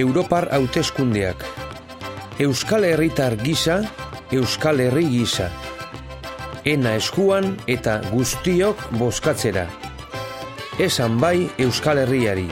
Europar hauteskundeak. Euskal Herritar gisa, Euskal Herri gisa. Ena eskuan eta guztiok bozkatzera. Esan bai Euskal Herriari.